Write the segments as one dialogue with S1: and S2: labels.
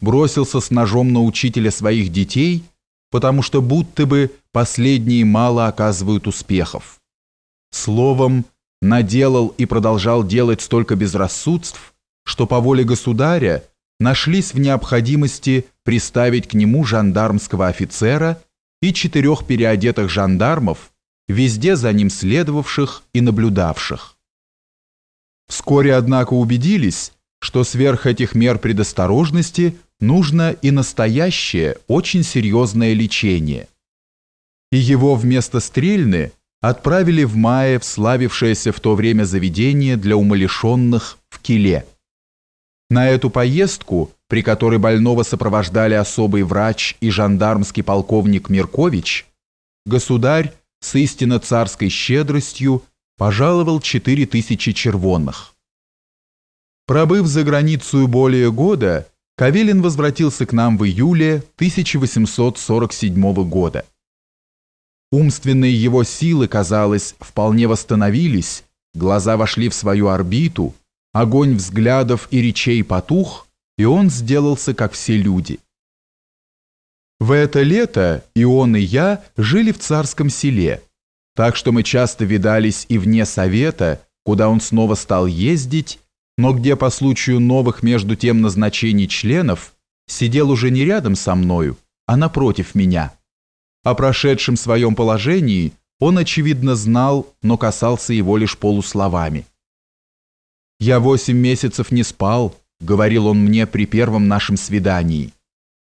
S1: бросился с ножом на учителя своих детей, потому что будто бы последние мало оказывают успехов. Словом, наделал и продолжал делать столько безрассудств, что по воле государя нашлись в необходимости приставить к нему жандармского офицера и четырех переодетых жандармов, везде за ним следовавших и наблюдавших. Вскоре, однако, убедились, что сверх этих мер предосторожности нужно и настоящее, очень серьезное лечение. И его вместо стрельны отправили в мае в славившееся в то время заведение для умалишенных в Киле. На эту поездку, при которой больного сопровождали особый врач и жандармский полковник Миркович, государь с истинно царской щедростью пожаловал четыре тысячи червонных. Пробыв за границу более года, Кавелин возвратился к нам в июле 1847 года. Умственные его силы, казалось, вполне восстановились, глаза вошли в свою орбиту, огонь взглядов и речей потух, и он сделался, как все люди. В это лето и он, и я жили в царском селе, так что мы часто видались и вне совета, куда он снова стал ездить, но где по случаю новых между тем назначений членов сидел уже не рядом со мною, а напротив меня. О прошедшем своем положении он, очевидно, знал, но касался его лишь полусловами. «Я восемь месяцев не спал», — говорил он мне при первом нашем свидании.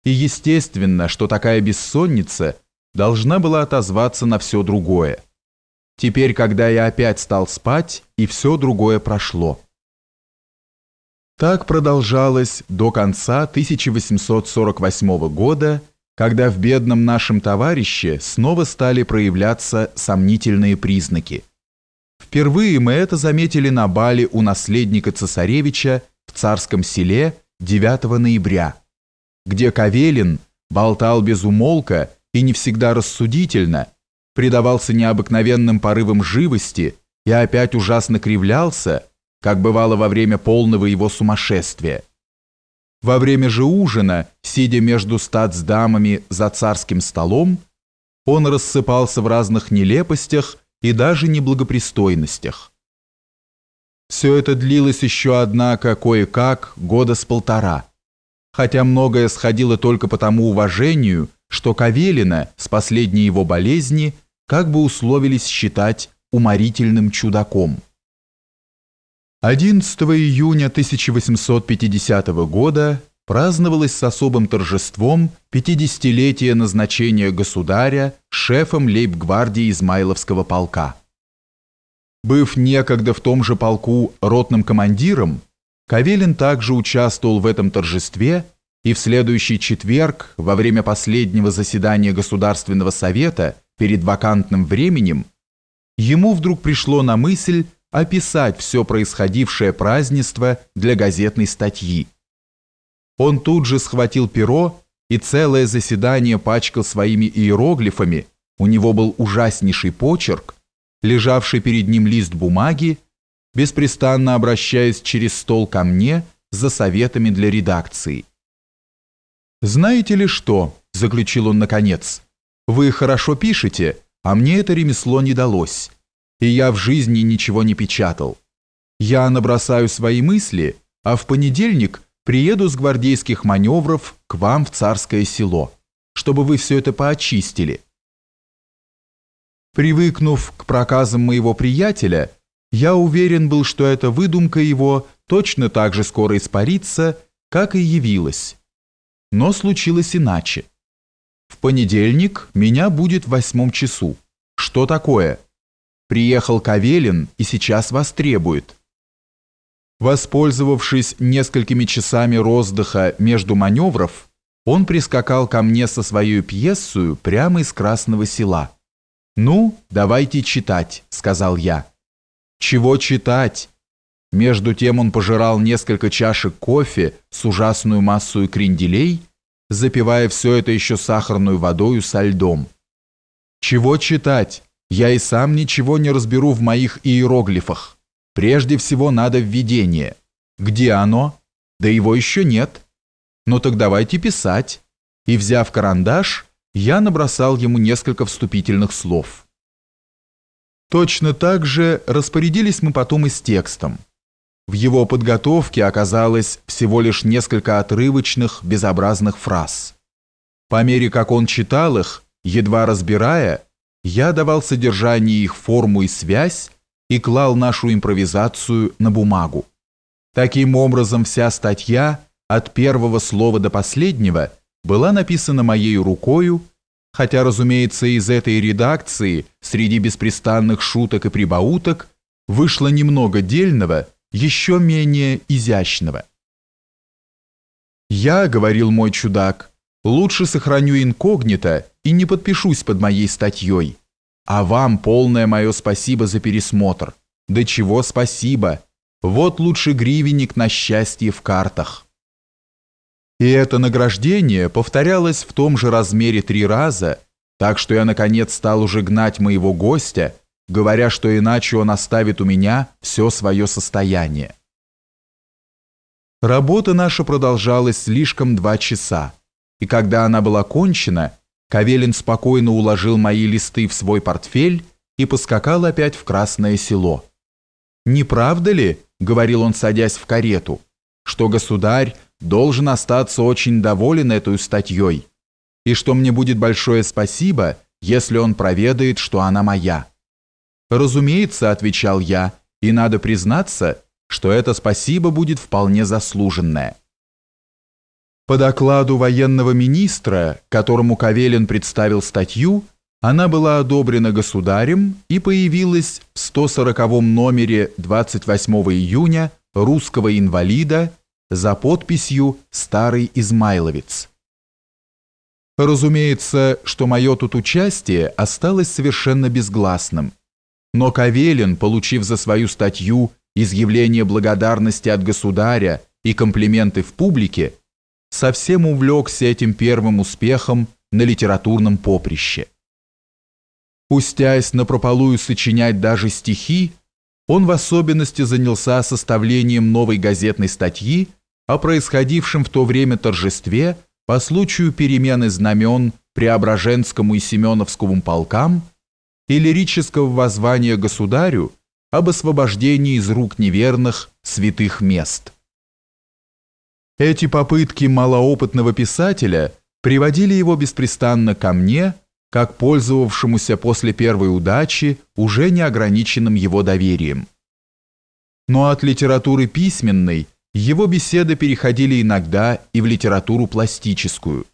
S1: И естественно, что такая бессонница должна была отозваться на все другое. Теперь, когда я опять стал спать, и все другое прошло. Так продолжалось до конца 1848 года, когда в бедном нашем товарище снова стали проявляться сомнительные признаки. Впервые мы это заметили на бале у наследника цесаревича в царском селе 9 ноября, где Кавелин болтал без умолка и не всегда рассудительно, предавался необыкновенным порывам живости и опять ужасно кривлялся, как бывало во время полного его сумасшествия. Во время же ужина, сидя между статсдамами за царским столом, он рассыпался в разных нелепостях и даже неблагопристойностях. Все это длилось еще, однако, кое-как года с полтора, хотя многое сходило только по тому уважению, что Кавелина с последней его болезни как бы условились считать уморительным чудаком. 11 июня 1850 года праздновалось с особым торжеством 50-летие назначения государя шефом лейб-гвардии Измайловского полка. Быв некогда в том же полку ротным командиром, Кавелин также участвовал в этом торжестве и в следующий четверг, во время последнего заседания Государственного совета перед вакантным временем, ему вдруг пришло на мысль описать все происходившее празднество для газетной статьи. Он тут же схватил перо и целое заседание пачкал своими иероглифами, у него был ужаснейший почерк, лежавший перед ним лист бумаги, беспрестанно обращаясь через стол ко мне за советами для редакции. «Знаете ли что?» – заключил он наконец. «Вы хорошо пишете, а мне это ремесло не далось и я в жизни ничего не печатал. Я набросаю свои мысли, а в понедельник приеду с гвардейских маневров к вам в царское село, чтобы вы все это поочистили. Привыкнув к проказам моего приятеля, я уверен был, что эта выдумка его точно так же скоро испарится, как и явилась. Но случилось иначе. В понедельник меня будет в восьмом часу. Что такое? Приехал Кавелин и сейчас вас требует. Воспользовавшись несколькими часами роздыха между маневров, он прискакал ко мне со своей пьесою прямо из Красного села. «Ну, давайте читать», — сказал я. «Чего читать?» Между тем он пожирал несколько чашек кофе с ужасную массой кренделей, запивая все это еще сахарную водою со льдом. «Чего читать? Я и сам ничего не разберу в моих иероглифах. Прежде всего надо введение. Где оно? Да его еще нет. Ну так давайте писать. И, взяв карандаш, я набросал ему несколько вступительных слов. Точно так же распорядились мы потом и с текстом. В его подготовке оказалось всего лишь несколько отрывочных, безобразных фраз. По мере как он читал их, едва разбирая, я давал содержание их форму и связь и клал нашу импровизацию на бумагу. Таким образом, вся статья от первого слова до последнего была написана моей рукою, хотя, разумеется, из этой редакции среди беспрестанных шуток и прибауток вышло немного дельного, еще менее изящного. «Я, — говорил мой чудак, — лучше сохраню инкогнито и не подпишусь под моей статьей, а вам полное мое спасибо за пересмотр. Да чего спасибо! Вот лучше гривенник на счастье в картах». И это награждение повторялось в том же размере три раза, так что я, наконец, стал уже гнать моего гостя, говоря, что иначе он оставит у меня все свое состояние. Работа наша продолжалась слишком два часа, и когда она была кончена, Кавелин спокойно уложил мои листы в свой портфель и поскакал опять в Красное Село. «Не правда ли, — говорил он, садясь в карету, — что государь должен остаться очень доволен этой статьей, и что мне будет большое спасибо, если он проведает, что она моя. Разумеется, отвечал я, и надо признаться, что это спасибо будет вполне заслуженное. По докладу военного министра, которому Кавелин представил статью, она была одобрена государем и появилась в 140 номере 28 июня «Русского инвалида» за подписью «Старый Измайловец». Разумеется, что мое тут участие осталось совершенно безгласным, но Кавелин, получив за свою статью изъявление благодарности от государя и комплименты в публике, совсем увлекся этим первым успехом на литературном поприще. Пустясь напропалую сочинять даже стихи, он в особенности занялся составлением новой газетной статьи о происходившем в то время торжестве по случаю перемены знамен Преображенскому и Семеновскому полкам и лирического воззвания государю об освобождении из рук неверных святых мест. Эти попытки малоопытного писателя приводили его беспрестанно ко мне, как пользовавшемуся после первой удачи уже неограниченным его доверием. Но от литературы письменной его беседы переходили иногда и в литературу пластическую.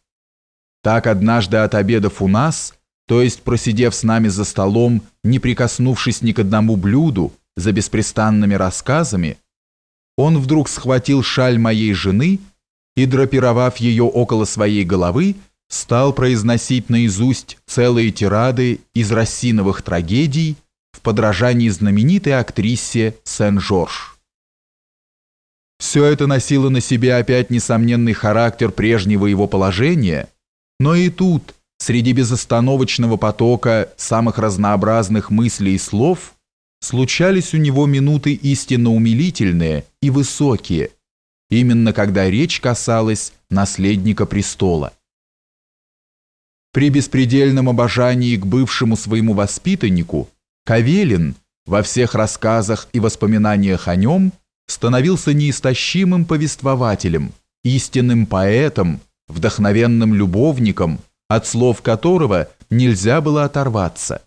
S1: Так однажды от обедов у нас, то есть просидев с нами за столом, не прикоснувшись ни к одному блюду, за беспрестанными рассказами, он вдруг схватил шаль моей жены и, драпировав ее около своей головы, стал произносить наизусть целые тирады из рассиновых трагедий в подражании знаменитой актрисе Сен-Жорж. Все это носило на себе опять несомненный характер прежнего его положения, но и тут, среди безостановочного потока самых разнообразных мыслей и слов, случались у него минуты истинно умилительные и высокие, именно когда речь касалась наследника престола. При беспредельном обожании к бывшему своему воспитаннику Кавелин во всех рассказах и воспоминаниях о нем – становился неистощимым повествователем, истинным поэтом, вдохновенным любовником, от слов которого нельзя было оторваться –